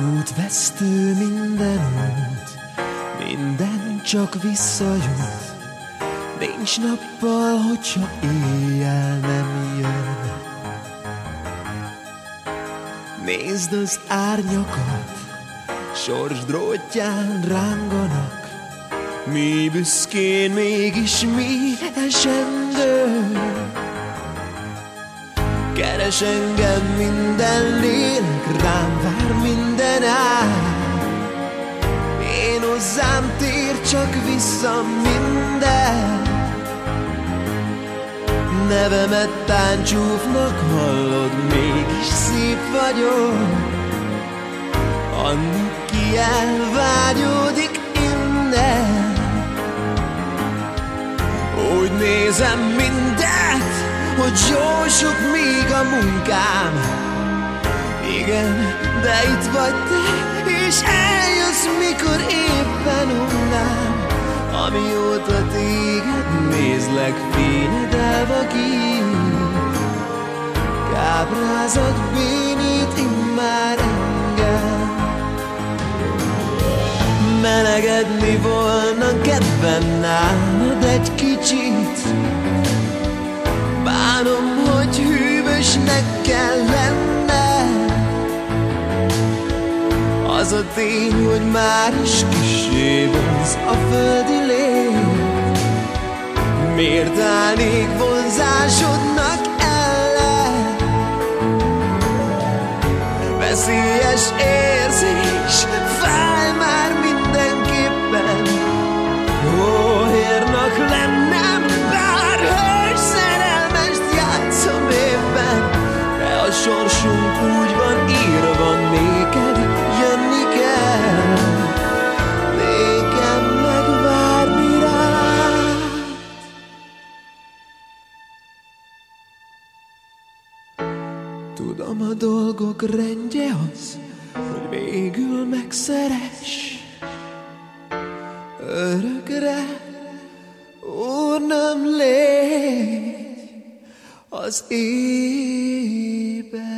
Útvesztő minden út, minden csak visszajut. Nincs nappal, hogyha éjjel nem jön. Nézd az árnyakat, sors drótján ránganak, mi büszkén mégis mi esendő. Keres engem minden lélek, rám vár minden ár. Én hozzám tér csak vissza minden. Nevemet táncsúfnak hallod, mégis szép vagyok. Annak ki elvágyódik innen. Úgy nézem mindet, hogy jó sok még a munkám. Igen, de itt vagy te, és eljössz, mikor éppen unnám. Amióta téged nézlek, fényed elvakít. Kábrázat bénít immár engem. Melegedni volna kedven nálad egy kicsit, Bánom, hogy hűvösnek kell lenne Az a tény, hogy már is kisé vonz a földi lét Miért állnék vonzásodnak ellen? Veszélyes érzés, sorsunk úgy van írva, néked jönni kell. Nékem megvárni rád Tudom a dolgok rendje az, hogy végül megszeres Örökre, Úr nem légy az én baby.